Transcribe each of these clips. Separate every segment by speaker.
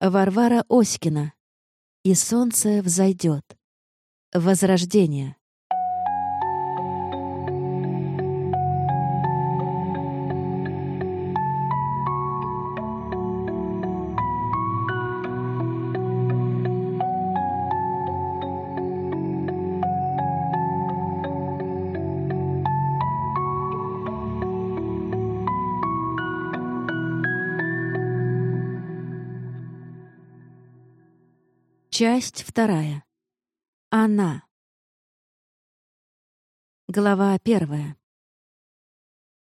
Speaker 1: Варвара Оськина. И солнце взойдет. Возрождение. Часть вторая. Она. Глава первая.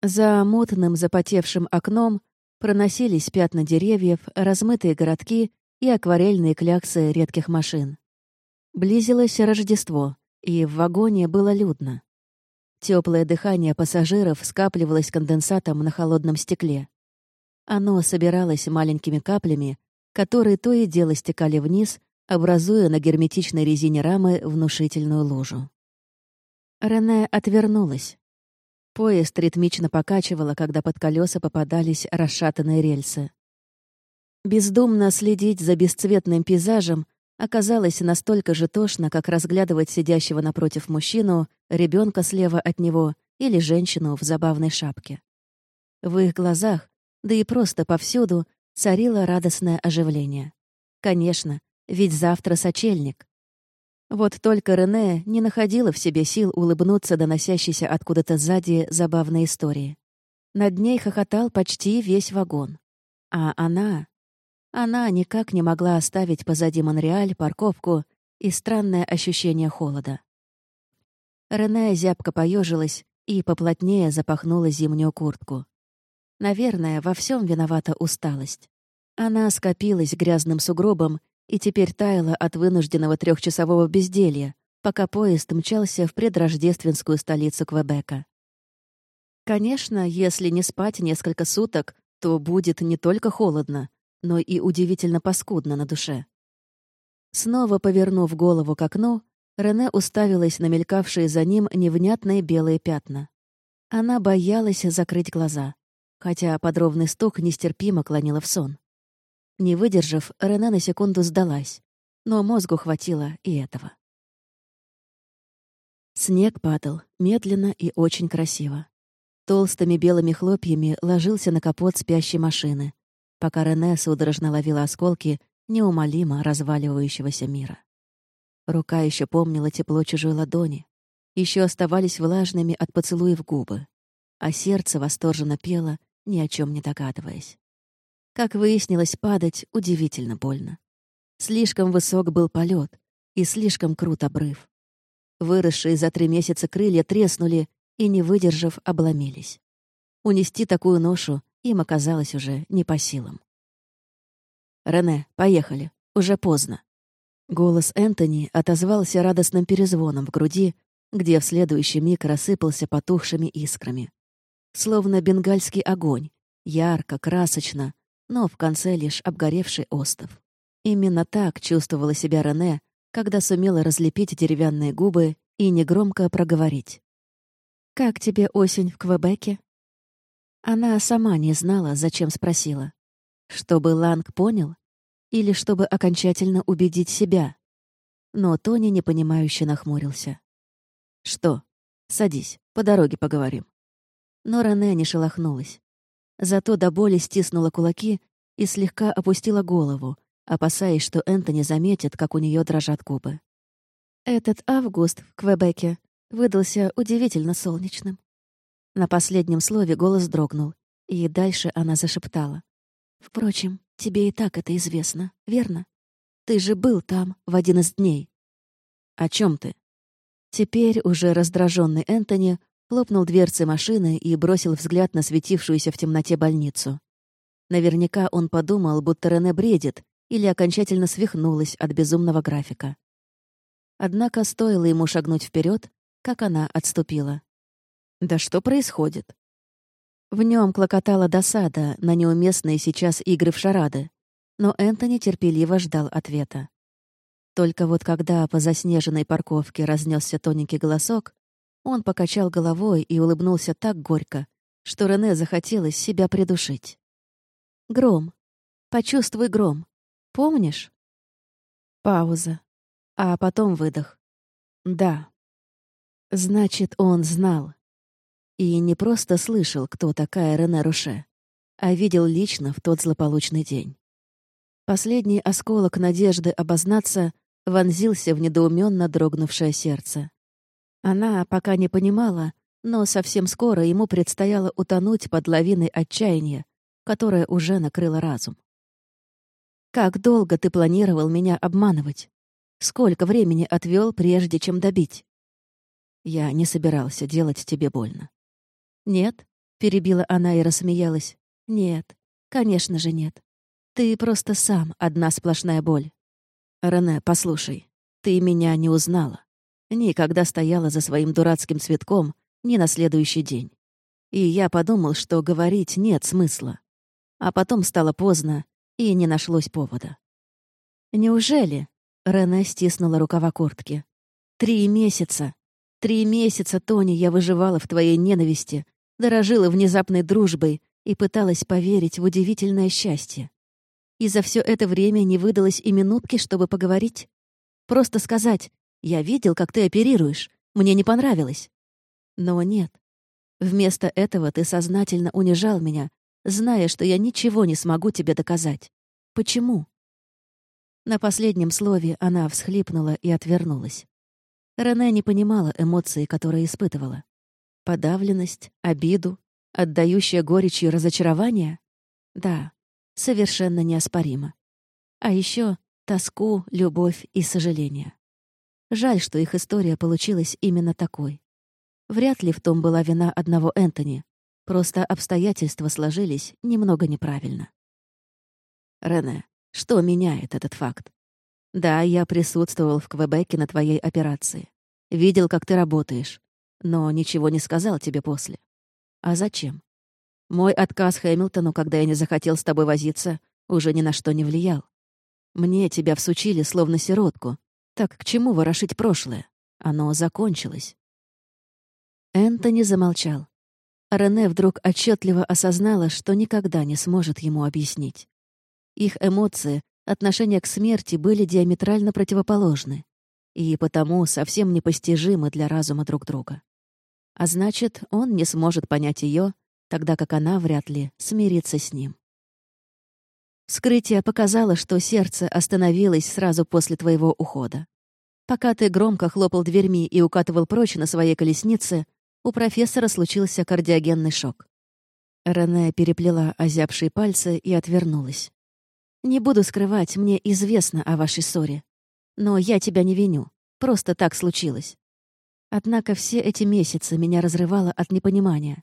Speaker 1: За мутным запотевшим окном проносились пятна деревьев, размытые городки и акварельные кляксы редких машин. Близилось Рождество, и в вагоне было людно. Теплое дыхание пассажиров скапливалось конденсатом на холодном стекле. Оно собиралось маленькими каплями, которые то и дело стекали вниз, образуя на герметичной резине рамы внушительную лужу. Рене отвернулась. Поезд ритмично покачивало, когда под колеса попадались расшатанные рельсы. Бездумно следить за бесцветным пейзажем оказалось настолько же тошно, как разглядывать сидящего напротив мужчину, ребенка слева от него или женщину в забавной шапке. В их глазах, да и просто повсюду, царило радостное оживление. Конечно, ведь завтра сочельник. Вот только Рене не находила в себе сил улыбнуться доносящейся откуда-то сзади забавной истории. Над ней хохотал почти весь вагон. А она... Она никак не могла оставить позади Монреаль, парковку и странное ощущение холода. Рене зябко поежилась и поплотнее запахнула зимнюю куртку. Наверное, во всем виновата усталость. Она скопилась грязным сугробом и теперь таяла от вынужденного трехчасового безделья, пока поезд мчался в предрождественскую столицу Квебека. Конечно, если не спать несколько суток, то будет не только холодно, но и удивительно паскудно на душе. Снова повернув голову к окну, Рене уставилась на мелькавшие за ним невнятные белые пятна. Она боялась закрыть глаза, хотя подробный стук нестерпимо клонила в сон. Не выдержав, Рене на секунду сдалась, но мозгу хватило и этого. Снег падал, медленно и очень красиво. Толстыми белыми хлопьями ложился на капот спящей машины, пока Рене судорожно ловила осколки неумолимо разваливающегося мира. Рука еще помнила тепло чужой ладони, еще оставались влажными от поцелуев губы, а сердце восторженно пело, ни о чем не догадываясь. Как выяснилось, падать удивительно больно. Слишком высок был полет и слишком крут обрыв. Выросшие за три месяца крылья треснули и, не выдержав, обломились. Унести такую ношу им оказалось уже не по силам. «Рене, поехали. Уже поздно». Голос Энтони отозвался радостным перезвоном в груди, где в следующий миг рассыпался потухшими искрами. Словно бенгальский огонь, ярко, красочно, но в конце лишь обгоревший остов. Именно так чувствовала себя Рене, когда сумела разлепить деревянные губы и негромко проговорить. «Как тебе осень в Квебеке?» Она сама не знала, зачем спросила. Чтобы Ланг понял? Или чтобы окончательно убедить себя? Но Тони непонимающе нахмурился. «Что? Садись, по дороге поговорим». Но Рене не шелохнулась. Зато до боли стиснула кулаки и слегка опустила голову, опасаясь, что Энтони заметит, как у нее дрожат губы. Этот август в Квебеке выдался удивительно солнечным. На последнем слове голос дрогнул, и дальше она зашептала. «Впрочем, тебе и так это известно, верно? Ты же был там в один из дней». «О чем ты?» Теперь уже раздраженный Энтони хлопнул дверцы машины и бросил взгляд на светившуюся в темноте больницу. Наверняка он подумал, будто Рене бредит или окончательно свихнулась от безумного графика. Однако стоило ему шагнуть вперед, как она отступила. «Да что происходит?» В нем клокотала досада на неуместные сейчас игры в шарады, но Энтони терпеливо ждал ответа. Только вот когда по заснеженной парковке разнесся тоненький голосок, он покачал головой и улыбнулся так горько, что Рене захотелось себя придушить. Гром. Почувствуй гром. Помнишь?» Пауза. А потом выдох. «Да». Значит, он знал. И не просто слышал, кто такая Рене Руше, а видел лично в тот злополучный день. Последний осколок надежды обознаться вонзился в недоуменно дрогнувшее сердце. Она пока не понимала, но совсем скоро ему предстояло утонуть под лавиной отчаяния, которая уже накрыла разум. «Как долго ты планировал меня обманывать? Сколько времени отвел, прежде чем добить?» «Я не собирался делать тебе больно». «Нет?» — перебила она и рассмеялась. «Нет, конечно же нет. Ты просто сам одна сплошная боль. Рене, послушай, ты меня не узнала. Никогда стояла за своим дурацким цветком, ни на следующий день. И я подумал, что говорить нет смысла. А потом стало поздно, и не нашлось повода. «Неужели?» — Рене стиснула рукава куртки. «Три месяца! Три месяца, Тони, я выживала в твоей ненависти, дорожила внезапной дружбой и пыталась поверить в удивительное счастье. И за все это время не выдалось и минутки, чтобы поговорить? Просто сказать «Я видел, как ты оперируешь. Мне не понравилось». Но нет. Вместо этого ты сознательно унижал меня, зная, что я ничего не смогу тебе доказать. Почему? На последнем слове она всхлипнула и отвернулась. Рене не понимала эмоции, которые испытывала. Подавленность, обиду, отдающая горечью разочарование? Да, совершенно неоспоримо. А еще тоску, любовь и сожаление. Жаль, что их история получилась именно такой. Вряд ли в том была вина одного Энтони. Просто обстоятельства сложились немного неправильно. Рене, что меняет этот факт? Да, я присутствовал в Квебеке на твоей операции. Видел, как ты работаешь. Но ничего не сказал тебе после. А зачем? Мой отказ Хэмилтону, когда я не захотел с тобой возиться, уже ни на что не влиял. Мне тебя всучили, словно сиротку. Так к чему ворошить прошлое? Оно закончилось. Энтони замолчал. Рене вдруг отчетливо осознала, что никогда не сможет ему объяснить. Их эмоции, отношение к смерти были диаметрально противоположны и потому совсем непостижимы для разума друг друга. А значит, он не сможет понять ее, тогда как она вряд ли смирится с ним. Вскрытие показало, что сердце остановилось сразу после твоего ухода. Пока ты громко хлопал дверьми и укатывал прочь на своей колеснице, у профессора случился кардиогенный шок. Рене переплела озябшие пальцы и отвернулась. «Не буду скрывать, мне известно о вашей ссоре. Но я тебя не виню. Просто так случилось. Однако все эти месяцы меня разрывало от непонимания.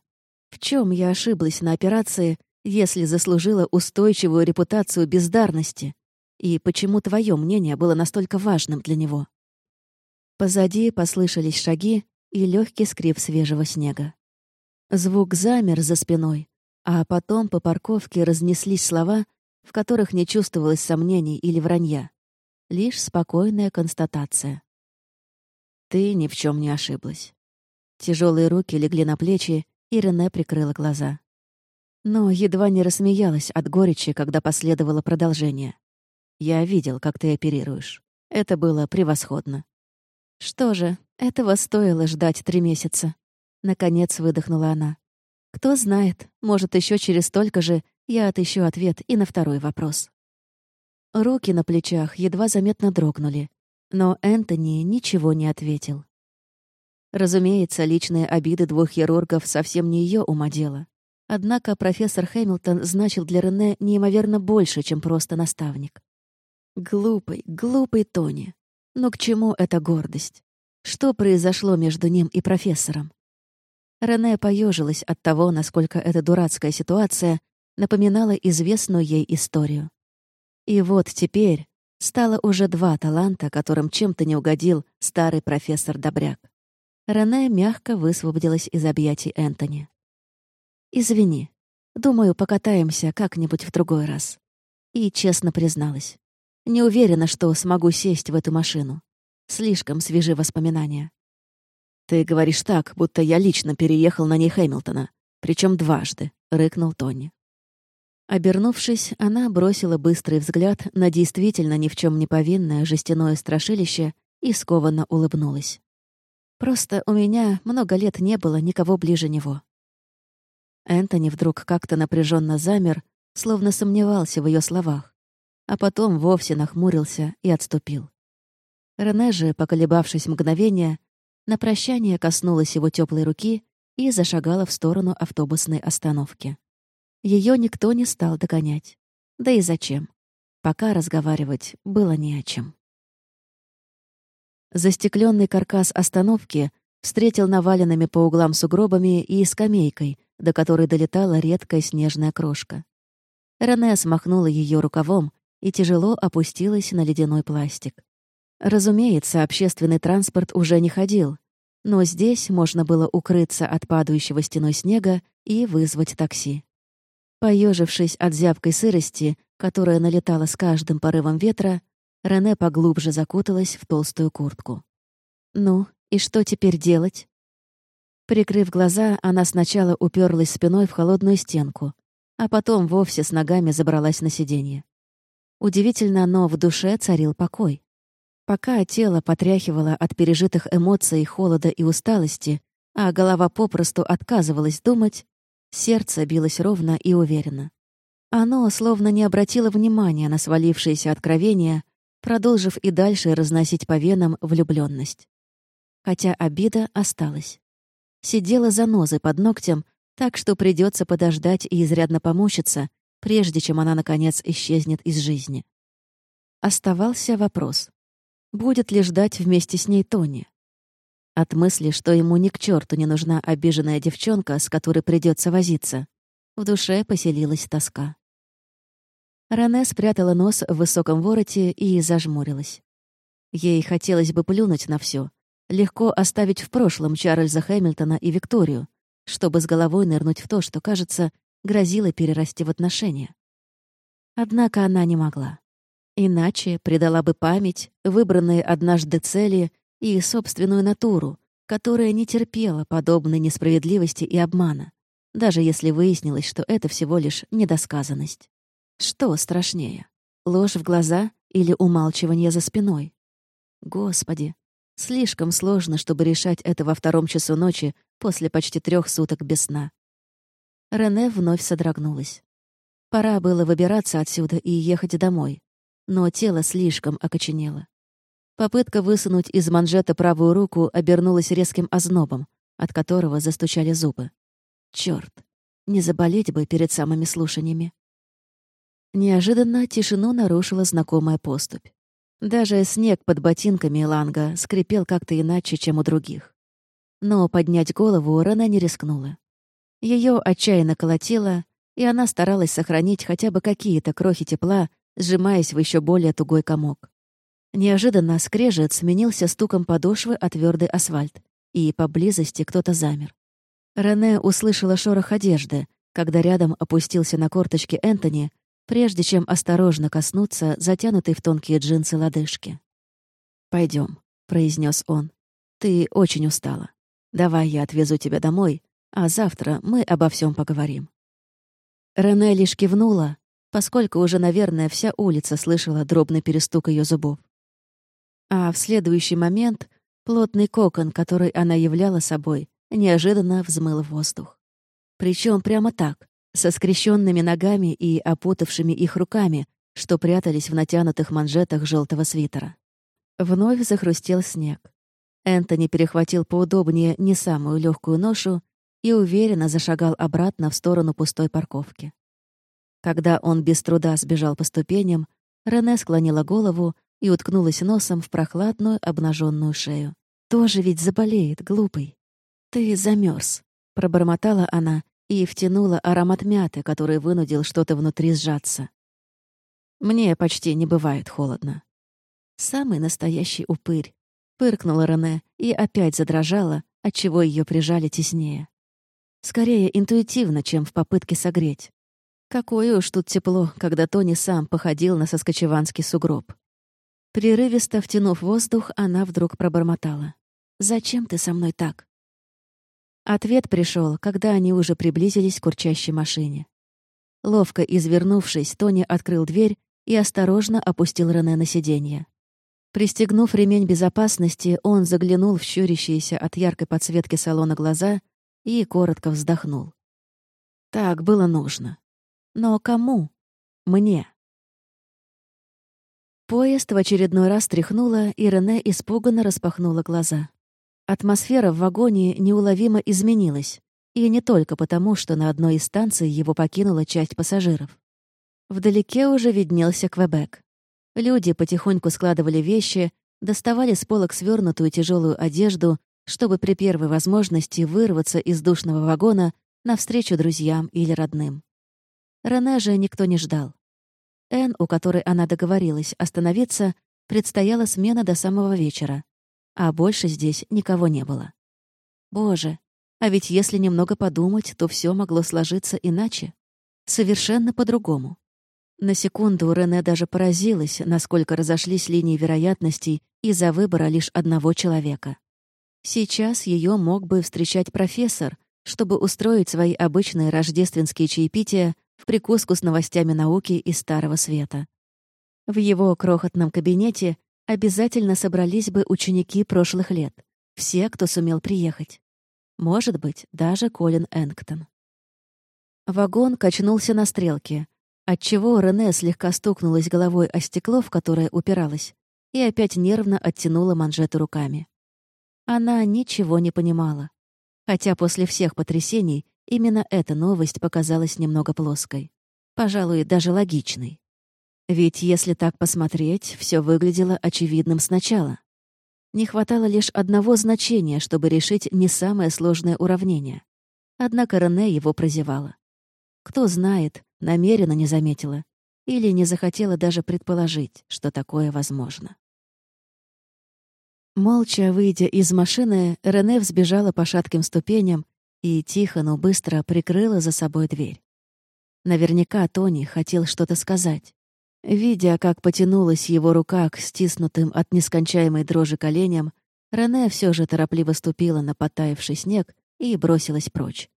Speaker 1: В чем я ошиблась на операции, если заслужила устойчивую репутацию бездарности? И почему твое мнение было настолько важным для него? Позади послышались шаги и легкий скрип свежего снега. Звук замер за спиной, а потом по парковке разнеслись слова, в которых не чувствовалось сомнений или вранья. Лишь спокойная констатация. Ты ни в чем не ошиблась. Тяжелые руки легли на плечи, и Рене прикрыла глаза. Но едва не рассмеялась от горечи, когда последовало продолжение. «Я видел, как ты оперируешь. Это было превосходно». «Что же, этого стоило ждать три месяца». Наконец выдохнула она. «Кто знает, может, еще через столько же я отыщу ответ и на второй вопрос». Руки на плечах едва заметно дрогнули, но Энтони ничего не ответил. Разумеется, личные обиды двух хирургов совсем не ее ума дело. Однако профессор Хэмилтон значил для Рене неимоверно больше, чем просто наставник. Глупый, глупый Тони. Но к чему эта гордость? Что произошло между ним и профессором? Рене поежилась от того, насколько эта дурацкая ситуация напоминала известную ей историю. И вот теперь стало уже два таланта, которым чем-то не угодил старый профессор Добряк. Рене мягко высвободилась из объятий Энтони. «Извини. Думаю, покатаемся как-нибудь в другой раз». И честно призналась. Не уверена, что смогу сесть в эту машину. Слишком свежи воспоминания. «Ты говоришь так, будто я лично переехал на ней Хэмилтона. причем дважды», — рыкнул Тони. Обернувшись, она бросила быстрый взгляд на действительно ни в чем не повинное жестяное страшилище и скованно улыбнулась. «Просто у меня много лет не было никого ближе него». Энтони вдруг как-то напряженно замер, словно сомневался в ее словах, а потом вовсе нахмурился и отступил. Рене же, поколебавшись мгновение, на прощание коснулась его теплой руки и зашагала в сторону автобусной остановки. Ее никто не стал догонять. Да и зачем? Пока разговаривать было не о чем. Застекленный каркас остановки встретил наваленными по углам сугробами и скамейкой, до которой долетала редкая снежная крошка. Рене смахнула ее рукавом и тяжело опустилась на ледяной пластик. Разумеется, общественный транспорт уже не ходил, но здесь можно было укрыться от падающего стеной снега и вызвать такси. Поежившись от зябкой сырости, которая налетала с каждым порывом ветра, Рене поглубже закуталась в толстую куртку. «Ну, и что теперь делать?» Прикрыв глаза, она сначала уперлась спиной в холодную стенку, а потом вовсе с ногами забралась на сиденье. Удивительно, но в душе царил покой. Пока тело потряхивало от пережитых эмоций, холода и усталости, а голова попросту отказывалась думать, сердце билось ровно и уверенно. Оно словно не обратило внимания на свалившиеся откровения, продолжив и дальше разносить по венам влюбленность. Хотя обида осталась. Сидела занозой под ногтем, так что придется подождать и изрядно помучиться, прежде чем она, наконец, исчезнет из жизни. Оставался вопрос. Будет ли ждать вместе с ней Тони? От мысли, что ему ни к черту не нужна обиженная девчонка, с которой придется возиться, в душе поселилась тоска. Рене спрятала нос в высоком вороте и зажмурилась. Ей хотелось бы плюнуть на все, легко оставить в прошлом Чарльза Хэмилтона и Викторию, чтобы с головой нырнуть в то, что, кажется, грозило перерасти в отношения. Однако она не могла. Иначе предала бы память, выбранные однажды цели и собственную натуру, которая не терпела подобной несправедливости и обмана, даже если выяснилось, что это всего лишь недосказанность. Что страшнее, ложь в глаза или умалчивание за спиной? Господи, слишком сложно, чтобы решать это во втором часу ночи после почти трех суток без сна. Рене вновь содрогнулась. Пора было выбираться отсюда и ехать домой но тело слишком окоченело. Попытка высунуть из манжета правую руку обернулась резким ознобом, от которого застучали зубы. Чёрт, не заболеть бы перед самыми слушаниями. Неожиданно тишину нарушила знакомая поступь. Даже снег под ботинками Ланга скрипел как-то иначе, чем у других. Но поднять голову Рена не рискнула. Ее отчаянно колотило, и она старалась сохранить хотя бы какие-то крохи тепла сжимаясь в еще более тугой комок. Неожиданно скрежет сменился стуком подошвы о твердый асфальт, и поблизости кто-то замер. Рене услышала шорох одежды, когда рядом опустился на корточки Энтони, прежде чем осторожно коснуться затянутой в тонкие джинсы лодыжки. Пойдем, произнес он. «Ты очень устала. Давай я отвезу тебя домой, а завтра мы обо всем поговорим». Рене лишь кивнула, поскольку уже, наверное, вся улица слышала дробный перестук ее зубов. А в следующий момент плотный кокон, который она являла собой, неожиданно взмыл в воздух. Причем прямо так, со скрещенными ногами и опутавшими их руками, что прятались в натянутых манжетах желтого свитера. Вновь захрустел снег. Энтони перехватил поудобнее не самую легкую ношу и уверенно зашагал обратно в сторону пустой парковки. Когда он без труда сбежал по ступеням, Рене склонила голову и уткнулась носом в прохладную обнаженную шею. «Тоже ведь заболеет, глупый. Ты замерз, пробормотала она и втянула аромат мяты, который вынудил что-то внутри сжаться. «Мне почти не бывает холодно». «Самый настоящий упырь», — пыркнула Рене и опять задрожала, отчего ее прижали теснее. Скорее интуитивно, чем в попытке согреть. Какое уж тут тепло, когда Тони сам походил на соскочеванский сугроб. Прерывисто втянув воздух, она вдруг пробормотала. «Зачем ты со мной так?» Ответ пришел, когда они уже приблизились к курчащей машине. Ловко извернувшись, Тони открыл дверь и осторожно опустил Рене на сиденье. Пристегнув ремень безопасности, он заглянул в щурящиеся от яркой подсветки салона глаза и коротко вздохнул. Так было нужно. Но кому? Мне. Поезд в очередной раз тряхнуло, и Рене испуганно распахнула глаза. Атмосфера в вагоне неуловимо изменилась, и не только потому, что на одной из станций его покинула часть пассажиров. Вдалеке уже виднелся Квебек. Люди потихоньку складывали вещи, доставали с полок свернутую тяжелую одежду, чтобы при первой возможности вырваться из душного вагона навстречу друзьям или родным. Рене же никто не ждал. Эн, у которой она договорилась остановиться, предстояла смена до самого вечера, а больше здесь никого не было. Боже, а ведь если немного подумать, то все могло сложиться иначе. Совершенно по-другому. На секунду Рене даже поразилась, насколько разошлись линии вероятностей из-за выбора лишь одного человека. Сейчас ее мог бы встречать профессор, чтобы устроить свои обычные рождественские чаепития в прикуску с новостями науки из Старого Света. В его крохотном кабинете обязательно собрались бы ученики прошлых лет, все, кто сумел приехать. Может быть, даже Колин Энктон. Вагон качнулся на стрелке, отчего Рене слегка стукнулась головой о стекло, в которое упиралась, и опять нервно оттянула манжеты руками. Она ничего не понимала. Хотя после всех потрясений именно эта новость показалась немного плоской. Пожалуй, даже логичной. Ведь если так посмотреть, все выглядело очевидным сначала. Не хватало лишь одного значения, чтобы решить не самое сложное уравнение. Однако Рене его прозевала. Кто знает, намеренно не заметила или не захотела даже предположить, что такое возможно. Молча выйдя из машины, Рене взбежала по шатким ступеням и тихо, но быстро прикрыла за собой дверь. Наверняка Тони хотел что-то сказать. Видя, как потянулась его рука к стиснутым от нескончаемой дрожи коленям, Рене все же торопливо ступила на потаявший снег и бросилась прочь.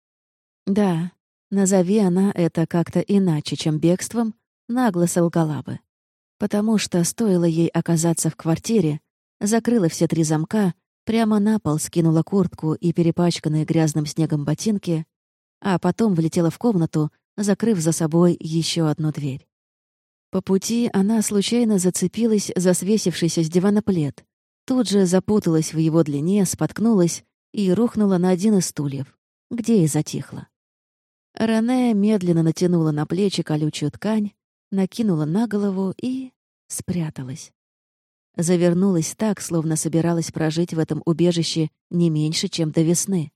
Speaker 1: Да, Назови она это как-то иначе, чем бегством, нагло солгала бы. Потому что стоило ей оказаться в квартире, закрыла все три замка, прямо на пол скинула куртку и перепачканные грязным снегом ботинки, а потом влетела в комнату, закрыв за собой еще одну дверь. По пути она случайно зацепилась за свесившийся с дивана плед, тут же запуталась в его длине, споткнулась и рухнула на один из стульев, где и затихла. Рене медленно натянула на плечи колючую ткань, накинула на голову и спряталась. Завернулась так, словно собиралась прожить в этом убежище не меньше, чем до весны.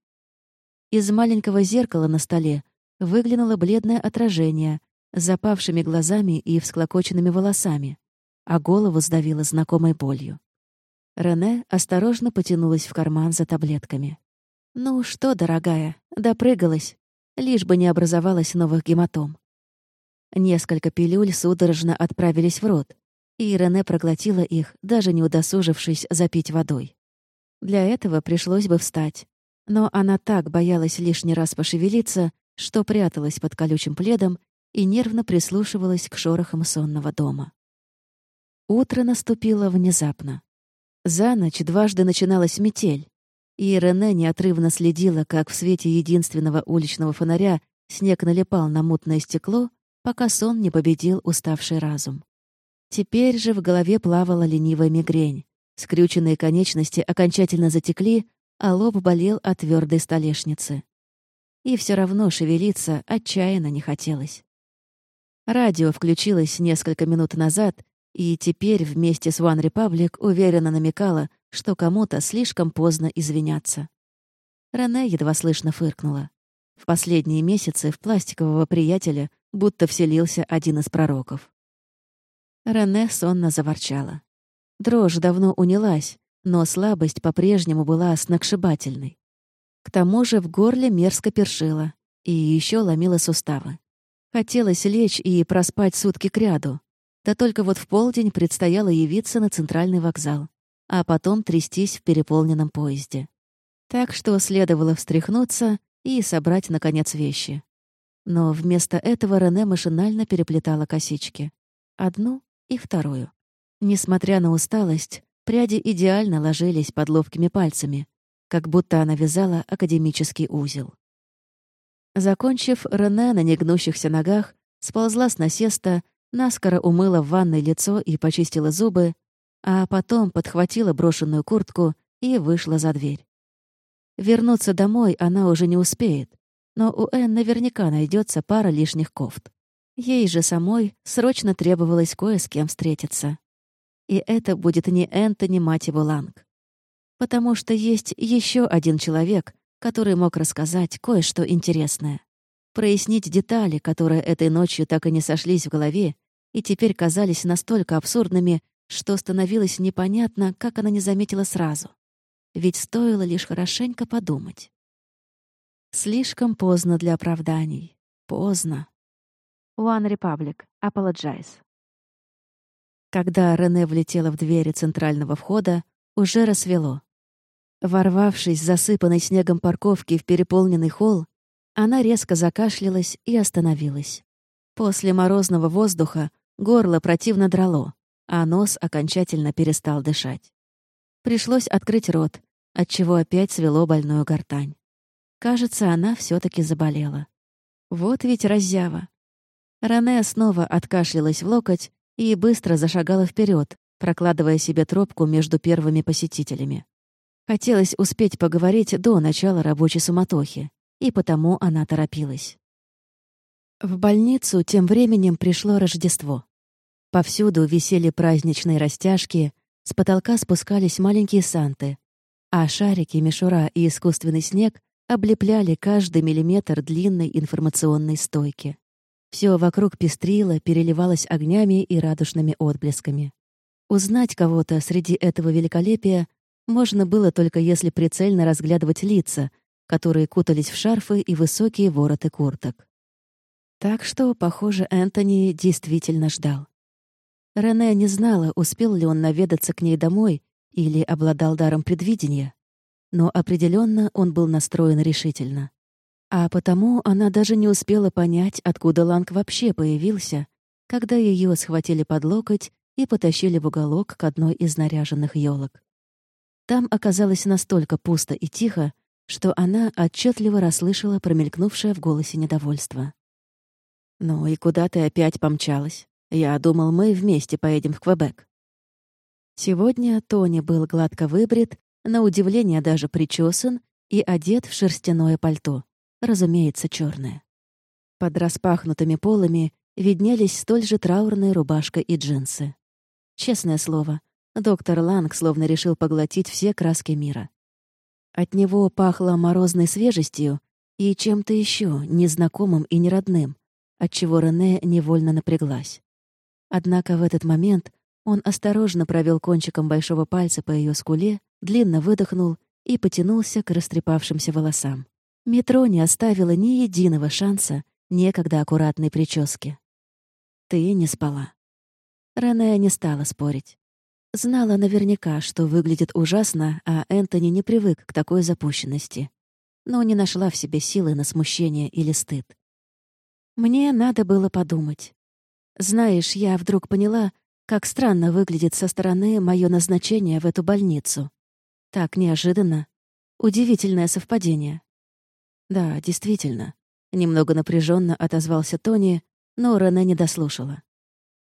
Speaker 1: Из маленького зеркала на столе выглянуло бледное отражение с запавшими глазами и всклокоченными волосами, а голову сдавило знакомой болью. Рене осторожно потянулась в карман за таблетками. «Ну что, дорогая, допрыгалась?» лишь бы не образовалось новых гематом. Несколько пилюль судорожно отправились в рот, и Рене проглотила их, даже не удосужившись запить водой. Для этого пришлось бы встать. Но она так боялась лишний раз пошевелиться, что пряталась под колючим пледом и нервно прислушивалась к шорохам сонного дома. Утро наступило внезапно. За ночь дважды начиналась метель, и Рене неотрывно следила, как в свете единственного уличного фонаря снег налипал на мутное стекло, пока сон не победил уставший разум. Теперь же в голове плавала ленивая мигрень. Скрюченные конечности окончательно затекли, а лоб болел от твердой столешницы. И все равно шевелиться отчаянно не хотелось. Радио включилось несколько минут назад, и теперь вместе с One Republic уверенно намекала, что кому-то слишком поздно извиняться. Рене едва слышно фыркнула. В последние месяцы в пластикового приятеля будто вселился один из пророков. Рене сонно заворчала. Дрожь давно унялась, но слабость по-прежнему была сногсшибательной. К тому же в горле мерзко першило, и еще ломило суставы. Хотелось лечь и проспать сутки кряду. Да только вот в полдень предстояло явиться на центральный вокзал а потом трястись в переполненном поезде. Так что следовало встряхнуться и собрать, наконец, вещи. Но вместо этого Рене машинально переплетала косички. Одну и вторую. Несмотря на усталость, пряди идеально ложились под ловкими пальцами, как будто она вязала академический узел. Закончив, Рене на негнущихся ногах сползла с насеста, наскоро умыла в ванной лицо и почистила зубы, а потом подхватила брошенную куртку и вышла за дверь. Вернуться домой она уже не успеет, но у Энн наверняка найдется пара лишних кофт. Ей же самой срочно требовалось кое с кем встретиться. И это будет не Энтони, мать его, Ланг. Потому что есть еще один человек, который мог рассказать кое-что интересное. Прояснить детали, которые этой ночью так и не сошлись в голове и теперь казались настолько абсурдными, что становилось непонятно, как она не заметила сразу. Ведь стоило лишь хорошенько подумать. Слишком поздно для оправданий. Поздно. One Republic. Apologize. Когда Рене влетела в двери центрального входа, уже рассвело. Ворвавшись с засыпанной снегом парковки в переполненный холл, она резко закашлялась и остановилась. После морозного воздуха горло противно драло, а нос окончательно перестал дышать. Пришлось открыть рот, отчего опять свело больную гортань. Кажется, она все таки заболела. Вот ведь раззява. Рене снова откашлялась в локоть и быстро зашагала вперед, прокладывая себе тропку между первыми посетителями. Хотелось успеть поговорить до начала рабочей суматохи, и потому она торопилась. В больницу тем временем пришло Рождество. Повсюду висели праздничные растяжки, с потолка спускались маленькие санты, а шарики, мишура и искусственный снег облепляли каждый миллиметр длинной информационной стойки. Все вокруг пестрило, переливалось огнями и радужными отблесками. Узнать кого-то среди этого великолепия можно было только если прицельно разглядывать лица, которые кутались в шарфы и высокие вороты курток. Так что, похоже, Энтони действительно ждал. Рене не знала, успел ли он наведаться к ней домой или обладал даром предвидения, но определенно он был настроен решительно. А потому она даже не успела понять, откуда Ланг вообще появился, когда ее схватили под локоть и потащили в уголок к одной из наряженных елок. Там оказалось настолько пусто и тихо, что она отчетливо расслышала промелькнувшее в голосе недовольство. «Ну и куда ты опять помчалась? Я думал, мы вместе поедем в Квебек». Сегодня Тони был гладко выбрит, на удивление даже причесан и одет в шерстяное пальто разумеется, черная. Под распахнутыми полами виднелись столь же траурная рубашка и джинсы. Честное слово, доктор Ланг словно решил поглотить все краски мира. От него пахло морозной свежестью и чем-то еще незнакомым и неродным, отчего Рене невольно напряглась. Однако в этот момент он осторожно провел кончиком большого пальца по ее скуле, длинно выдохнул и потянулся к растрепавшимся волосам. Метро не оставило ни единого шанса некогда аккуратной прически. Ты не спала. Рене не стала спорить. Знала наверняка, что выглядит ужасно, а Энтони не привык к такой запущенности. Но не нашла в себе силы на смущение или стыд. Мне надо было подумать. Знаешь, я вдруг поняла, как странно выглядит со стороны мое назначение в эту больницу. Так неожиданно. Удивительное совпадение. Да, действительно. Немного напряженно отозвался Тони, но Рене не дослушала.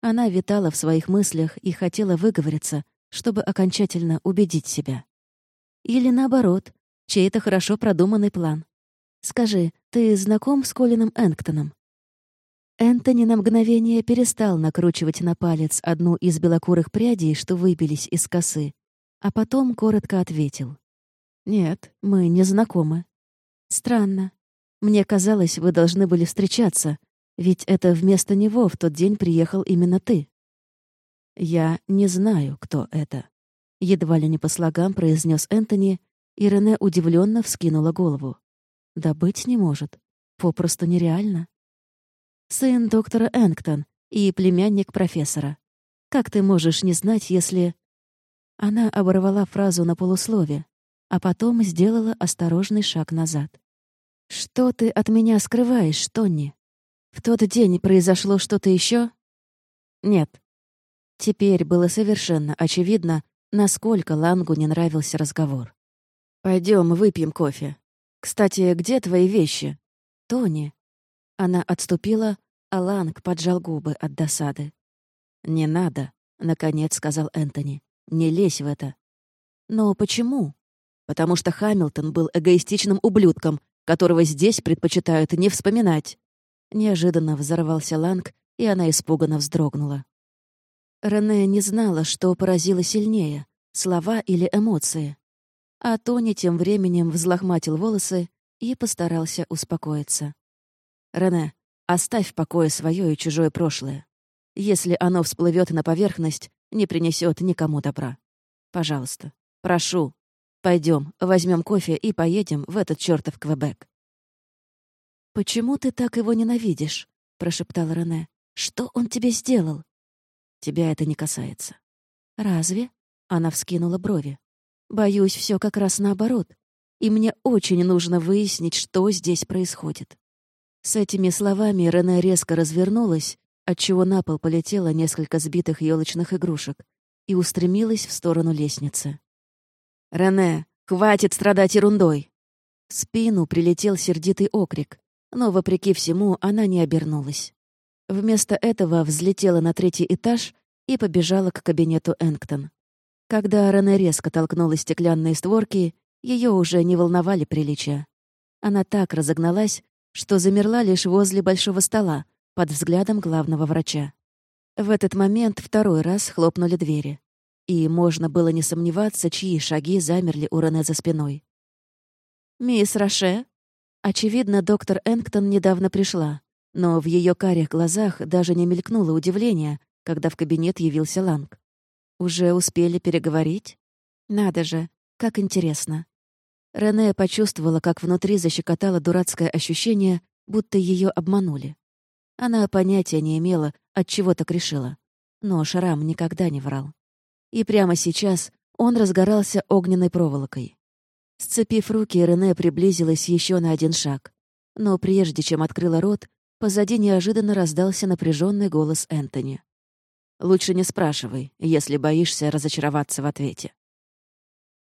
Speaker 1: Она витала в своих мыслях и хотела выговориться, чтобы окончательно убедить себя. Или наоборот, чей-то хорошо продуманный план. «Скажи, ты знаком с Колином Энктоном?» Энтони на мгновение перестал накручивать на палец одну из белокурых прядей, что выбились из косы, а потом коротко ответил. «Нет, мы не знакомы». Странно. Мне казалось, вы должны были встречаться, ведь это вместо него в тот день приехал именно ты. Я не знаю, кто это. Едва ли не по слогам произнес Энтони, и Рене удивленно вскинула голову. Да быть не может. Попросту нереально. Сын доктора Энктон и племянник профессора. Как ты можешь не знать, если... Она оборвала фразу на полуслове, а потом сделала осторожный шаг назад. «Что ты от меня скрываешь, Тонни?» В тот день произошло что-то еще? Нет. Теперь было совершенно очевидно, насколько Лангу не нравился разговор. Пойдем, выпьем кофе. Кстати, где твои вещи? Тони. Она отступила, а Ланг поджал губы от досады. «Не надо», — наконец сказал Энтони. «Не лезь в это». «Но почему?» «Потому что Хамилтон был эгоистичным ублюдком, которого здесь предпочитают не вспоминать». Неожиданно взорвался Ланг, и она испуганно вздрогнула. Рене не знала, что поразило сильнее — слова или эмоции. А Тони тем временем взлохматил волосы и постарался успокоиться. «Рене, оставь в покое свое и чужое прошлое. Если оно всплывет на поверхность, не принесет никому добра. Пожалуйста, прошу, пойдем, возьмем кофе и поедем в этот чертов Квебек». «Почему ты так его ненавидишь?» — прошептал Рене. «Что он тебе сделал?» «Тебя это не касается». «Разве?» — она вскинула брови. Боюсь, все как раз наоборот. И мне очень нужно выяснить, что здесь происходит. С этими словами Рене резко развернулась, отчего на пол полетело несколько сбитых елочных игрушек, и устремилась в сторону лестницы. «Рене, хватит страдать ерундой!» В спину прилетел сердитый окрик, но, вопреки всему, она не обернулась. Вместо этого взлетела на третий этаж и побежала к кабинету Энктон. Когда Рене резко толкнула стеклянные створки, ее уже не волновали приличия. Она так разогналась, что замерла лишь возле большого стола, под взглядом главного врача. В этот момент второй раз хлопнули двери. И можно было не сомневаться, чьи шаги замерли у Рене за спиной. «Мисс Роше?» Очевидно, доктор Энктон недавно пришла, но в ее карих глазах даже не мелькнуло удивление, когда в кабинет явился Ланг. Уже успели переговорить? Надо же, как интересно. Рене почувствовала, как внутри защекотало дурацкое ощущение, будто ее обманули. Она понятия не имела, от чего так решила. Но Шрам никогда не врал. И прямо сейчас он разгорался огненной проволокой. Сцепив руки, Рене приблизилась еще на один шаг. Но прежде чем открыла рот, позади неожиданно раздался напряженный голос Энтони. Лучше не спрашивай, если боишься разочароваться в ответе».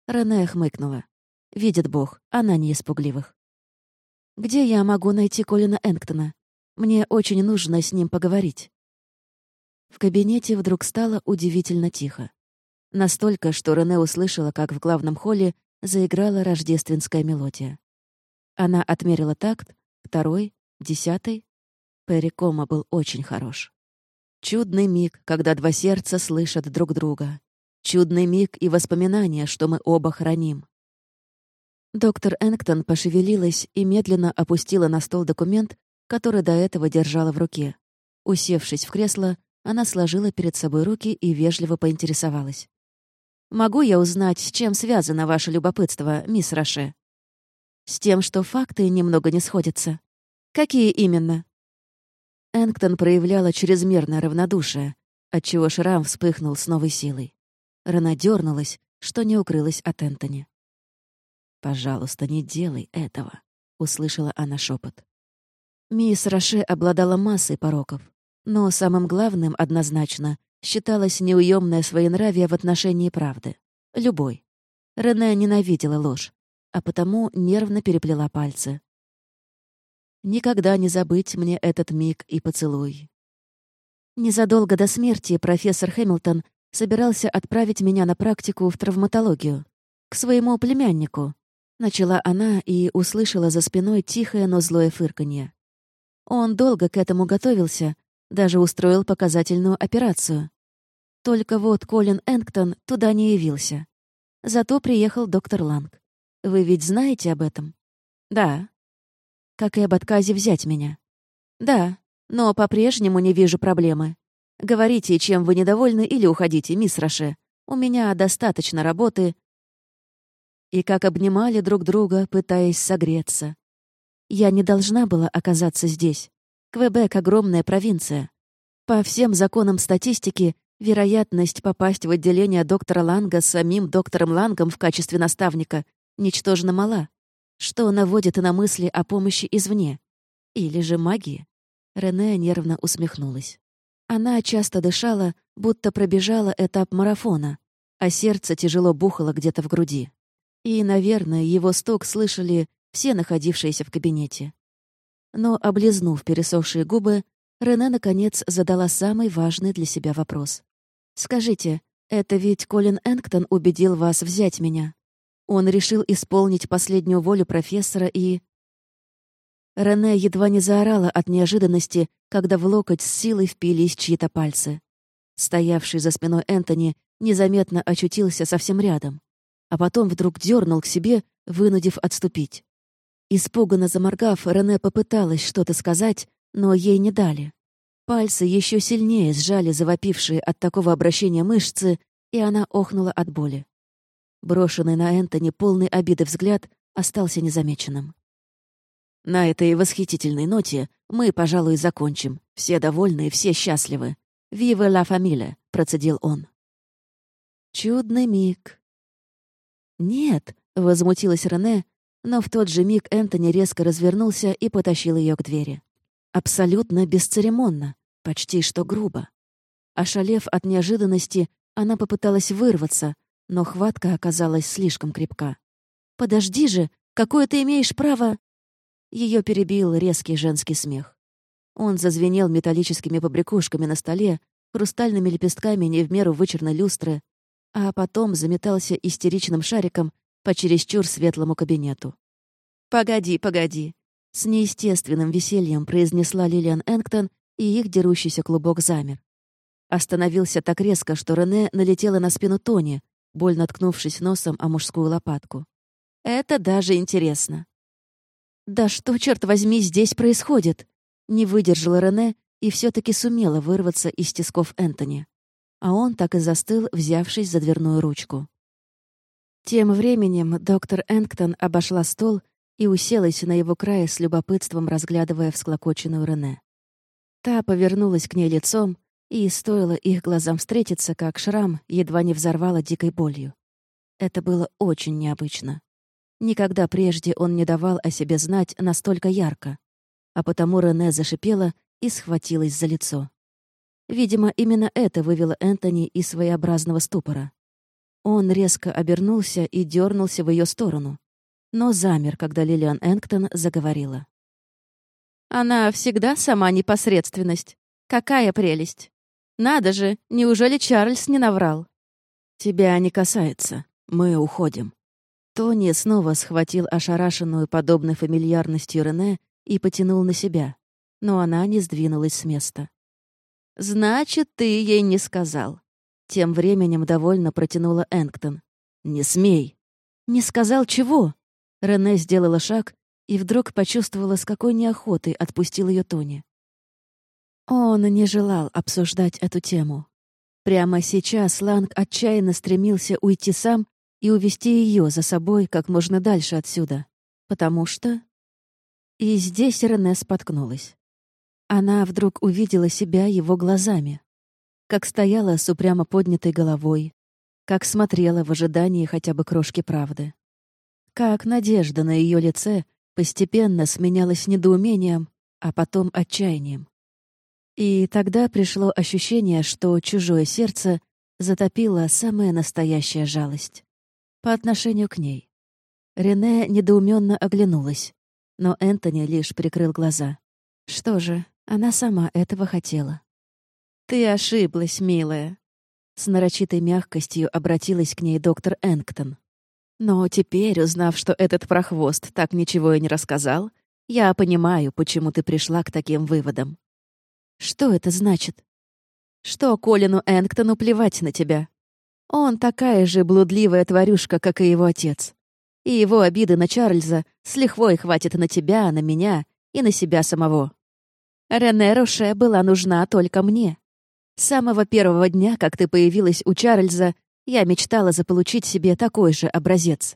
Speaker 1: Рене хмыкнула. «Видит Бог, она не испугливых». «Где я могу найти Колина Энктона? Мне очень нужно с ним поговорить». В кабинете вдруг стало удивительно тихо. Настолько, что Рене услышала, как в главном холле заиграла рождественская мелодия. Она отмерила такт, второй, десятый. Перри был очень хорош. Чудный миг, когда два сердца слышат друг друга. Чудный миг и воспоминания, что мы оба храним. Доктор Энктон пошевелилась и медленно опустила на стол документ, который до этого держала в руке. Усевшись в кресло, она сложила перед собой руки и вежливо поинтересовалась. «Могу я узнать, с чем связано ваше любопытство, мисс Роше?» «С тем, что факты немного не сходятся. Какие именно?» Энктон проявляла чрезмерное равнодушие, отчего шрам вспыхнул с новой силой. Рана дернулась, что не укрылась от Энтони. «Пожалуйста, не делай этого», — услышала она шепот. Мисс Роше обладала массой пороков, но самым главным однозначно считалось неуемное своенравие в отношении правды. Любой. Рене ненавидела ложь, а потому нервно переплела пальцы. Никогда не забыть мне этот миг и поцелуй. Незадолго до смерти профессор Хэмилтон собирался отправить меня на практику в травматологию. К своему племяннику. Начала она и услышала за спиной тихое, но злое фырканье. Он долго к этому готовился, даже устроил показательную операцию. Только вот Колин Энктон туда не явился. Зато приехал доктор Ланг. Вы ведь знаете об этом? Да, как и об отказе взять меня. Да, но по-прежнему не вижу проблемы. Говорите, чем вы недовольны, или уходите, мисс Роше. У меня достаточно работы. И как обнимали друг друга, пытаясь согреться. Я не должна была оказаться здесь. Квебек — огромная провинция. По всем законам статистики, вероятность попасть в отделение доктора Ланга с самим доктором Лангом в качестве наставника ничтожно мала что наводит на мысли о помощи извне. Или же магии. Рене нервно усмехнулась. Она часто дышала, будто пробежала этап марафона, а сердце тяжело бухало где-то в груди. И, наверное, его стук слышали все находившиеся в кабинете. Но, облизнув пересохшие губы, Рене, наконец, задала самый важный для себя вопрос. «Скажите, это ведь Колин Энктон убедил вас взять меня? Он решил исполнить последнюю волю профессора и...» Рене едва не заорала от неожиданности, когда в локоть с силой впились чьи-то пальцы. Стоявший за спиной Энтони незаметно очутился совсем рядом, а потом вдруг дернул к себе, вынудив отступить. Испуганно заморгав, Рене попыталась что-то сказать, но ей не дали. Пальцы еще сильнее сжали завопившие от такого обращения мышцы, и она охнула от боли. Брошенный на Энтони полный обиды взгляд остался незамеченным. На этой восхитительной ноте мы, пожалуй, закончим. Все довольны и все счастливы. «Вива ла фамилия», — процедил он. Чудный миг. «Нет», — возмутилась Рене, но в тот же миг Энтони резко развернулся и потащил ее к двери. Абсолютно бесцеремонно, почти что грубо. Ошалев от неожиданности, она попыталась вырваться, но хватка оказалась слишком крепка. «Подожди же! Какое ты имеешь право...» Ее перебил резкий женский смех. Он зазвенел металлическими побрякушками на столе, хрустальными лепестками не в меру вычерной люстры, а потом заметался истеричным шариком по чересчур светлому кабинету. «Погоди, погоди!» С неестественным весельем произнесла Лилиан Энктон, и их дерущийся клубок замер. Остановился так резко, что Рене налетела на спину Тони, больно ткнувшись носом о мужскую лопатку. «Это даже интересно». «Да что, черт возьми, здесь происходит?» Не выдержала Рене и все таки сумела вырваться из тисков Энтони. А он так и застыл, взявшись за дверную ручку. Тем временем доктор Энктон обошла стол и уселась на его крае с любопытством, разглядывая всклокоченную Рене. Та повернулась к ней лицом, и стоило их глазам встретиться, как шрам едва не взорвала дикой болью. Это было очень необычно. Никогда прежде он не давал о себе знать настолько ярко, а потому Рене зашипела и схватилась за лицо. Видимо, именно это вывело Энтони из своеобразного ступора. Он резко обернулся и дернулся в ее сторону, но замер, когда Лилиан Энктон заговорила. «Она всегда сама непосредственность. Какая прелесть! Надо же, неужели Чарльз не наврал?» «Тебя не касается. Мы уходим». Тони снова схватил ошарашенную подобной фамильярностью Рене и потянул на себя, но она не сдвинулась с места. «Значит, ты ей не сказал». Тем временем довольно протянула Энктон. «Не смей!» «Не сказал чего?» Рене сделала шаг и вдруг почувствовала, с какой неохотой отпустил ее Тони. Он не желал обсуждать эту тему. Прямо сейчас Ланг отчаянно стремился уйти сам и увести ее за собой как можно дальше отсюда. Потому что... И здесь Рене споткнулась. Она вдруг увидела себя его глазами. Как стояла с упрямо поднятой головой, как смотрела в ожидании хотя бы крошки правды. Как надежда на ее лице постепенно сменялась недоумением, а потом отчаянием. И тогда пришло ощущение, что чужое сердце затопило самая настоящая жалость. По отношению к ней. Рене недоуменно оглянулась, но Энтони лишь прикрыл глаза. Что же, она сама этого хотела. «Ты ошиблась, милая», — с нарочитой мягкостью обратилась к ней доктор Энктон. Но теперь, узнав, что этот прохвост так ничего и не рассказал, я понимаю, почему ты пришла к таким выводам. Что это значит? Что Колину Энктону плевать на тебя? Он такая же блудливая тварюшка, как и его отец. И его обиды на Чарльза с лихвой хватит на тебя, на меня и на себя самого. Рене Роше была нужна только мне. С самого первого дня, как ты появилась у Чарльза, я мечтала заполучить себе такой же образец.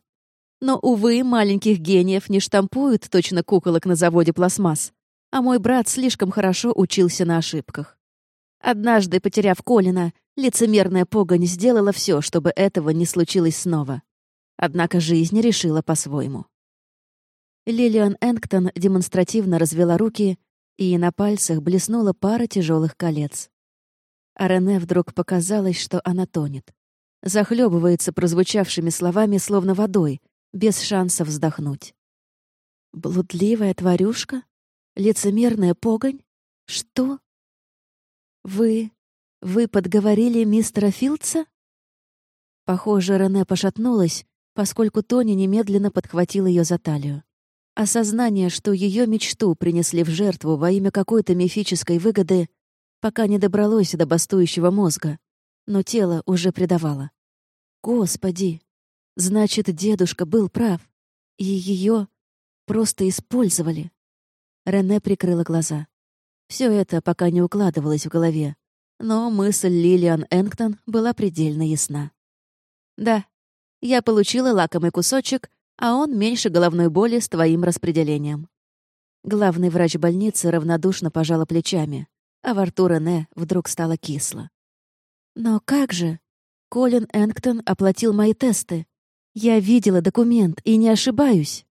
Speaker 1: Но, увы, маленьких гениев не штампуют точно куколок на заводе пластмасс, а мой брат слишком хорошо учился на ошибках. Однажды, потеряв Колина, лицемерная погонь сделала все, чтобы этого не случилось снова. Однако жизнь решила по-своему. Лилиан Энктон демонстративно развела руки и на пальцах блеснула пара тяжелых колец. А Рене вдруг показалось, что она тонет. Захлебывается прозвучавшими словами, словно водой, без шанса вздохнуть. «Блудливая тварюшка? Лицемерная погонь? Что? Вы... вы подговорили мистера Филдса?» Похоже, Рене пошатнулась, поскольку Тони немедленно подхватил ее за талию. Осознание, что ее мечту принесли в жертву во имя какой-то мифической выгоды, пока не добралось до бастующего мозга, но тело уже предавало. Господи! Значит, дедушка был прав, и ее просто использовали. Рене прикрыла глаза. Все это пока не укладывалось в голове, но мысль Лилиан Энктон была предельно ясна. Да, я получила лакомый кусочек, а он меньше головной боли с твоим распределением. Главный врач больницы равнодушно пожала плечами, а во рту Рене вдруг стало кисло. «Но как же? Колин Энктон оплатил мои тесты. Я видела документ и не ошибаюсь».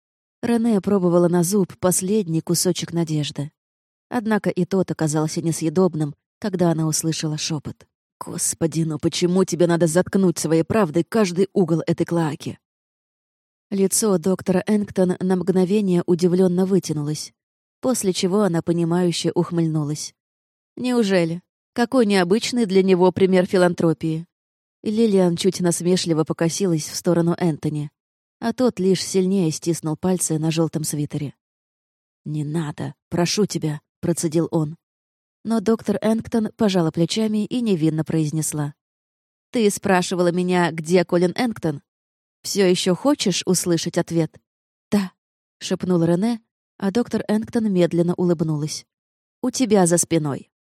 Speaker 1: Рене пробовала на зуб последний кусочек надежды. Однако и тот оказался несъедобным, когда она услышала шепот. «Господи, ну почему тебе надо заткнуть своей правдой каждый угол этой клаки?» Лицо доктора Энктон на мгновение удивленно вытянулось, после чего она понимающе ухмыльнулась. «Неужели? Какой необычный для него пример филантропии?» Лилиан чуть насмешливо покосилась в сторону Энтони, а тот лишь сильнее стиснул пальцы на желтом свитере. «Не надо, прошу тебя», — процедил он. Но доктор Энктон пожала плечами и невинно произнесла. «Ты спрашивала меня, где Колин Энктон? Все еще хочешь услышать ответ?» «Да», — шепнул Рене, а доктор Энктон медленно улыбнулась. «У тебя за спиной».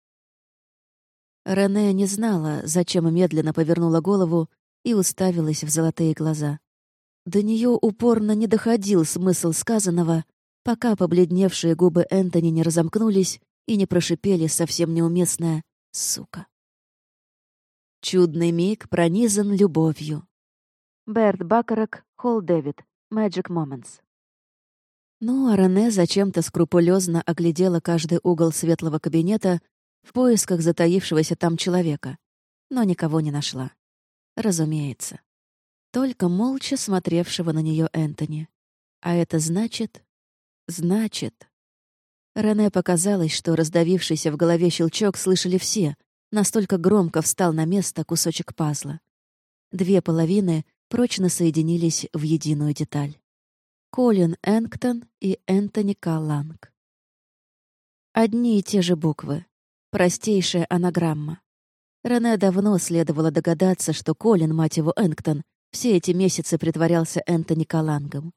Speaker 1: Рене не знала, зачем медленно повернула голову и уставилась в золотые глаза. До нее упорно не доходил смысл сказанного, пока побледневшие губы Энтони не разомкнулись, и не прошипели совсем неуместное «сука». Чудный миг пронизан любовью. Берт Бакарак, Холл Дэвид, Magic Moments. Ну, а Рене зачем-то скрупулезно оглядела каждый угол светлого кабинета в поисках затаившегося там человека, но никого не нашла. Разумеется. Только молча смотревшего на нее Энтони. А это значит... Значит... Рене показалось, что раздавившийся в голове щелчок слышали все, настолько громко встал на место кусочек пазла. Две половины прочно соединились в единую деталь. Колин Энктон и Энтони Калланг. Одни и те же буквы. Простейшая анаграмма. Рене давно следовало догадаться, что Колин, мать его, Энктон, все эти месяцы притворялся Энтони Калангом.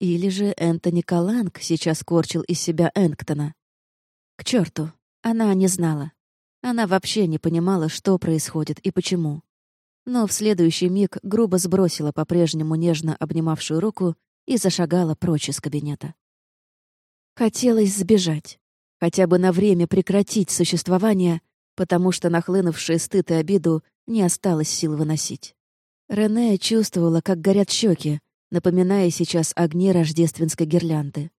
Speaker 1: Или же Энтони Каланг сейчас корчил из себя Энктона. К черту, она не знала. Она вообще не понимала, что происходит и почему. Но в следующий миг грубо сбросила по-прежнему нежно обнимавшую руку и зашагала прочь из кабинета. Хотелось сбежать. Хотя бы на время прекратить существование, потому что нахлынувшие стыд и обиду не осталось сил выносить. Рене чувствовала, как горят щеки, напоминая сейчас огни рождественской гирлянды.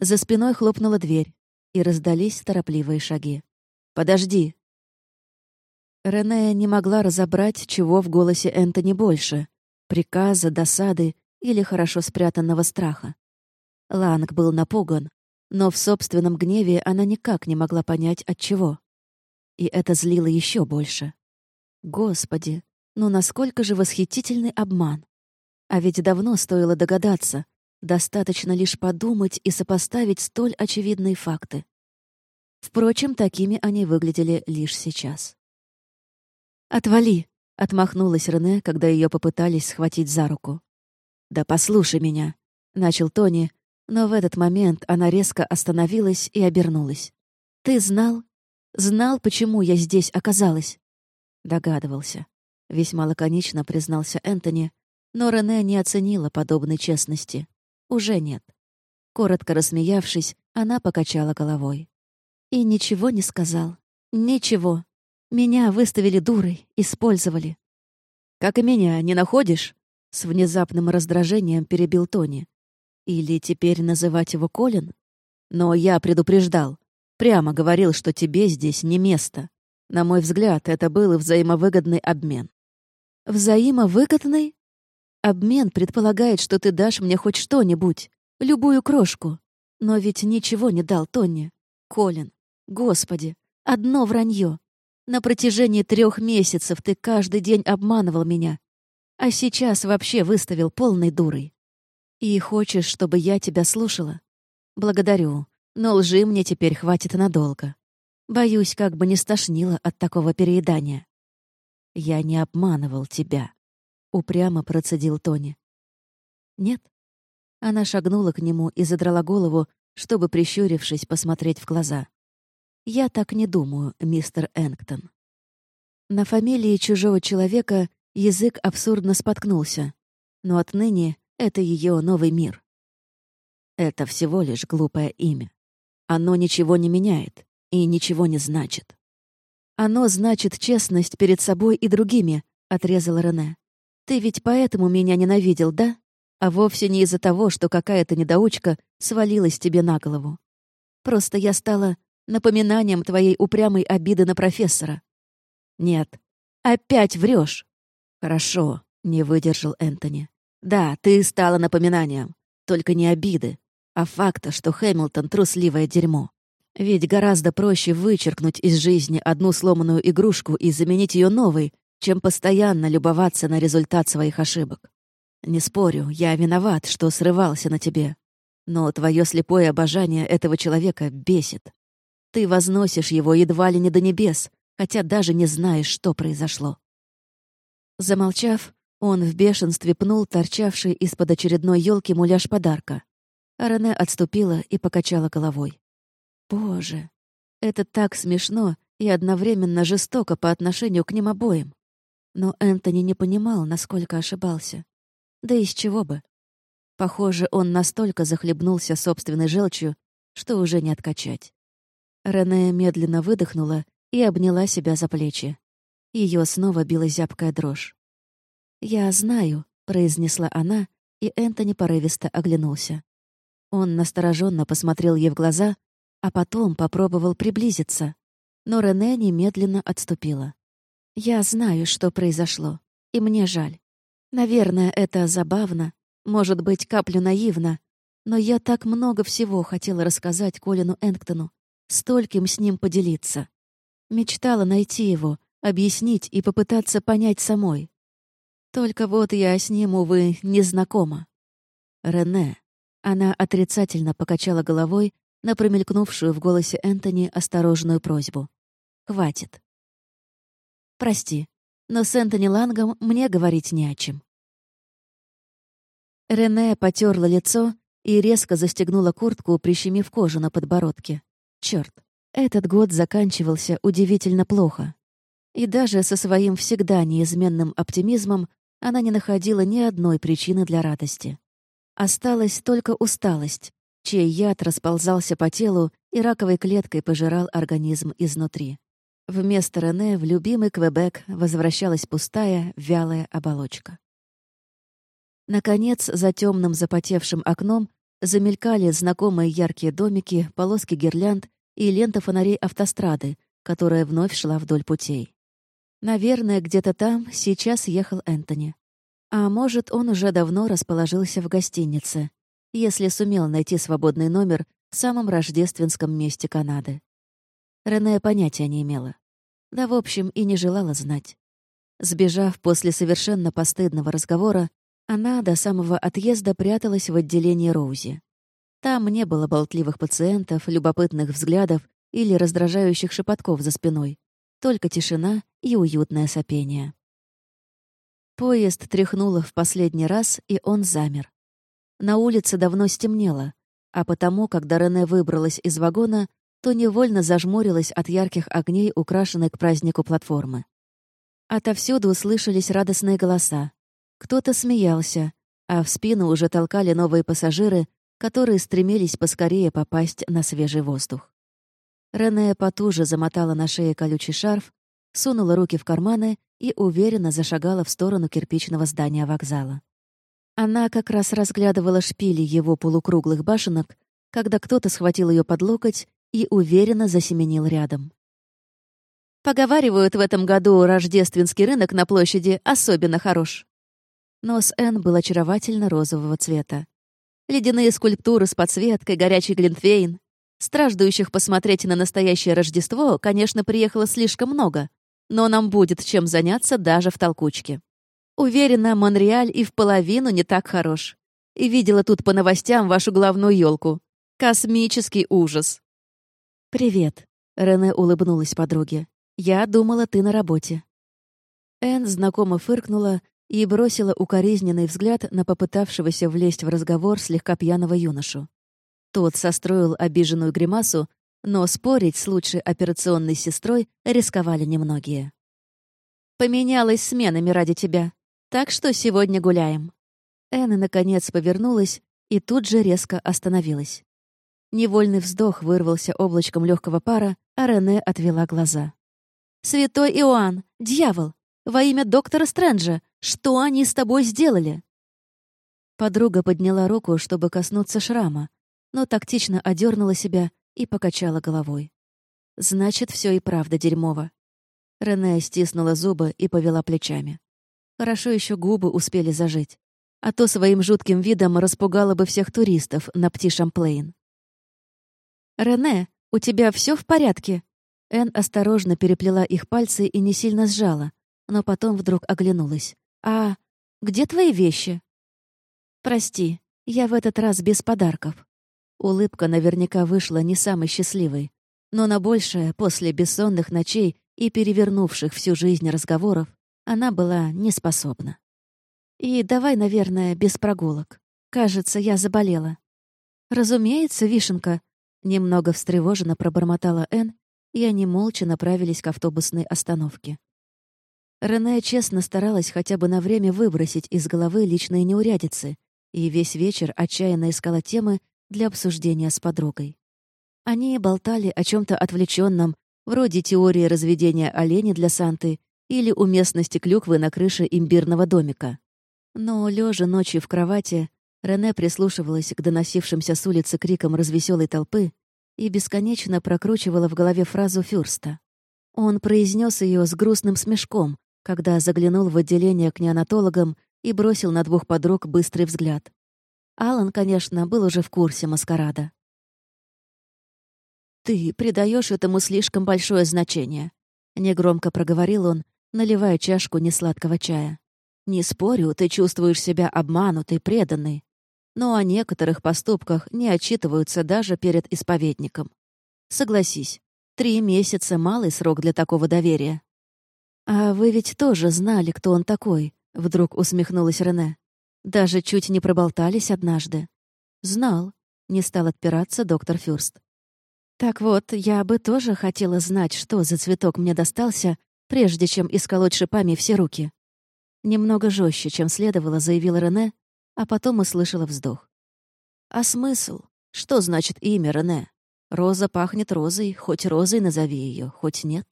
Speaker 1: За спиной хлопнула дверь, и раздались торопливые шаги. «Подожди!» Рене не могла разобрать, чего в голосе Энтони больше — приказа, досады или хорошо спрятанного страха. Ланг был напуган, но в собственном гневе она никак не могла понять, от чего. И это злило еще больше. Господи, ну насколько же восхитительный обман! А ведь давно стоило догадаться. Достаточно лишь подумать и сопоставить столь очевидные факты. Впрочем, такими они выглядели лишь сейчас. «Отвали!» — отмахнулась Рене, когда ее попытались схватить за руку. «Да послушай меня!» — начал Тони, но в этот момент она резко остановилась и обернулась. «Ты знал? Знал, почему я здесь оказалась?» Догадывался. Весьма лаконично признался Энтони, но Рене не оценила подобной честности. Уже нет. Коротко рассмеявшись, она покачала головой. И ничего не сказал. Ничего. Меня выставили дурой, использовали. «Как и меня, не находишь?» С внезапным раздражением перебил Тони. «Или теперь называть его Колин? Но я предупреждал. Прямо говорил, что тебе здесь не место. На мой взгляд, это был взаимовыгодный обмен. Взаимовыгодный? Обмен предполагает, что ты дашь мне хоть что-нибудь, любую крошку. Но ведь ничего не дал Тони. Колин, господи, одно вранье. На протяжении трех месяцев ты каждый день обманывал меня, а сейчас вообще выставил полной дурой. И хочешь, чтобы я тебя слушала? Благодарю, но лжи мне теперь хватит надолго. Боюсь, как бы не стошнило от такого переедания. Я не обманывал тебя, упрямо процедил Тони. Нет? Она шагнула к нему и задрала голову, чтобы, прищурившись, посмотреть в глаза. «Я так не думаю, мистер Энктон». На фамилии чужого человека язык абсурдно споткнулся, но отныне это ее новый мир. Это всего лишь глупое имя. Оно ничего не меняет и ничего не значит. «Оно значит честность перед собой и другими», — отрезала Рене. «Ты ведь поэтому меня ненавидел, да? А вовсе не из-за того, что какая-то недоучка свалилась тебе на голову. Просто я стала напоминанием твоей упрямой обиды на профессора. Нет, опять врешь. Хорошо, не выдержал Энтони. Да, ты стала напоминанием. Только не обиды, а факта, что Хэмилтон — трусливое дерьмо. Ведь гораздо проще вычеркнуть из жизни одну сломанную игрушку и заменить ее новой, чем постоянно любоваться на результат своих ошибок. Не спорю, я виноват, что срывался на тебе. Но твое слепое обожание этого человека бесит. Ты возносишь его едва ли не до небес, хотя даже не знаешь, что произошло. Замолчав, он в бешенстве пнул торчавший из-под очередной елки муляж подарка. А Рене отступила и покачала головой. Боже, это так смешно и одновременно жестоко по отношению к ним обоим. Но Энтони не понимал, насколько ошибался. Да из чего бы? Похоже, он настолько захлебнулся собственной желчью, что уже не откачать. Рене медленно выдохнула и обняла себя за плечи. Ее снова била зябкая дрожь. «Я знаю», — произнесла она, и Энтони порывисто оглянулся. Он настороженно посмотрел ей в глаза, а потом попробовал приблизиться, но Рене немедленно отступила. «Я знаю, что произошло, и мне жаль. Наверное, это забавно, может быть, каплю наивно, но я так много всего хотела рассказать Колину Энктону, стольким с ним поделиться. Мечтала найти его, объяснить и попытаться понять самой. Только вот я с ним, увы, не знакома. Рене. Она отрицательно покачала головой на промелькнувшую в голосе Энтони осторожную просьбу. «Хватит». «Прости, но с Энтони Лангом мне говорить не о чем». Рене потерла лицо и резко застегнула куртку, прищемив кожу на подбородке. Черт, этот год заканчивался удивительно плохо. И даже со своим всегда неизменным оптимизмом она не находила ни одной причины для радости. Осталась только усталость, чей яд расползался по телу и раковой клеткой пожирал организм изнутри. Вместо Рене в любимый Квебек возвращалась пустая, вялая оболочка. Наконец, за темным запотевшим окном замелькали знакомые яркие домики, полоски гирлянд и лента фонарей автострады, которая вновь шла вдоль путей. Наверное, где-то там сейчас ехал Энтони. А может, он уже давно расположился в гостинице, если сумел найти свободный номер в самом рождественском месте Канады. Рене понятия не имела. Да, в общем, и не желала знать. Сбежав после совершенно постыдного разговора, она до самого отъезда пряталась в отделении Роузи. Там не было болтливых пациентов, любопытных взглядов или раздражающих шепотков за спиной, только тишина и уютное сопение. Поезд тряхнуло в последний раз, и он замер. На улице давно стемнело, а потому, когда Рене выбралась из вагона, то невольно зажмурилась от ярких огней, украшенной к празднику платформы. Отовсюду услышались радостные голоса. Кто-то смеялся, а в спину уже толкали новые пассажиры, которые стремились поскорее попасть на свежий воздух. Рене потуже замотала на шее колючий шарф, сунула руки в карманы и уверенно зашагала в сторону кирпичного здания вокзала. Она как раз разглядывала шпили его полукруглых башенок, когда кто-то схватил ее под локоть и уверенно засеменил рядом. Поговаривают, в этом году рождественский рынок на площади особенно хорош. Нос Энн был очаровательно розового цвета. Ледяные скульптуры с подсветкой, горячий глинтвейн. Страждующих посмотреть на настоящее Рождество, конечно, приехало слишком много, но нам будет чем заняться даже в толкучке. Уверена, Монреаль и в половину не так хорош. И видела тут по новостям вашу главную елку. Космический ужас. «Привет», — Рене улыбнулась подруге. «Я думала, ты на работе». Энн знакомо фыркнула и бросила укоризненный взгляд на попытавшегося влезть в разговор слегка пьяного юношу. Тот состроил обиженную гримасу, но спорить с лучшей операционной сестрой рисковали немногие. «Поменялась сменами ради тебя, так что сегодня гуляем». Энна, наконец, повернулась и тут же резко остановилась. Невольный вздох вырвался облачком легкого пара, а Рене отвела глаза. «Святой Иоанн! Дьявол! Во имя доктора Стрэнджа! Что они с тобой сделали?» Подруга подняла руку, чтобы коснуться шрама, но тактично одернула себя и покачала головой. «Значит, все и правда дерьмово». Рене стиснула зубы и повела плечами. Хорошо еще губы успели зажить, а то своим жутким видом распугала бы всех туристов на Пти-Шамплейн. «Рене, у тебя все в порядке?» Эн осторожно переплела их пальцы и не сильно сжала, но потом вдруг оглянулась. «А где твои вещи?» «Прости, я в этот раз без подарков». Улыбка наверняка вышла не самой счастливой, но на большее, после бессонных ночей и перевернувших всю жизнь разговоров, она была не способна. «И давай, наверное, без прогулок. Кажется, я заболела». «Разумеется, Вишенка», — немного встревоженно пробормотала Энн, и они молча направились к автобусной остановке. Рене честно старалась хотя бы на время выбросить из головы личные неурядицы, и весь вечер отчаянно искала темы, для обсуждения с подругой. Они болтали о чем то отвлеченном, вроде теории разведения оленя для Санты или уместности клюквы на крыше имбирного домика. Но, лежа ночью в кровати, Рене прислушивалась к доносившимся с улицы крикам развеселой толпы и бесконечно прокручивала в голове фразу Фюрста. Он произнес ее с грустным смешком, когда заглянул в отделение к неонатологам и бросил на двух подруг быстрый взгляд. Алан, конечно, был уже в курсе маскарада. «Ты придаешь этому слишком большое значение», — негромко проговорил он, наливая чашку несладкого чая. «Не спорю, ты чувствуешь себя обманутой, преданной, но о некоторых поступках не отчитываются даже перед исповедником. Согласись, три месяца — малый срок для такого доверия». «А вы ведь тоже знали, кто он такой», — вдруг усмехнулась Рене. Даже чуть не проболтались однажды. Знал. Не стал отпираться доктор Фюрст. Так вот, я бы тоже хотела знать, что за цветок мне достался, прежде чем исколоть шипами все руки. Немного жестче, чем следовало, заявила Рене, а потом услышала вздох. А смысл? Что значит имя Рене? Роза пахнет розой, хоть розой назови ее, хоть нет.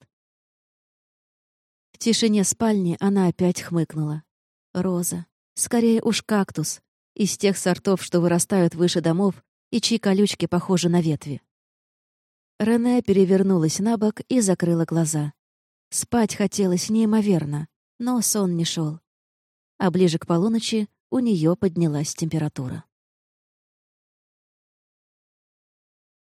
Speaker 1: В тишине спальни она опять хмыкнула. Роза. Скорее уж кактус, из тех сортов, что вырастают выше домов и чьи колючки похожи на ветви. Рене перевернулась на бок и закрыла глаза. Спать хотелось неимоверно, но сон не шел. А ближе к полуночи у нее поднялась температура.